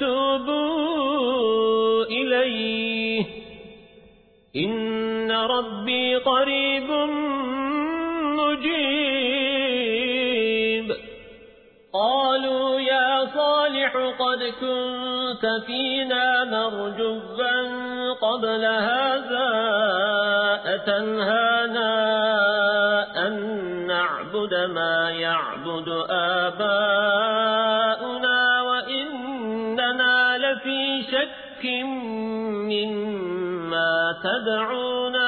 توبوا إليه. إن ربي قريب مجيب. قالوا يا صالح قد كنت فينا مرجوا قبل هذا أتنهانا أن نعبد ما يعبد آباؤنا. مما تدعونا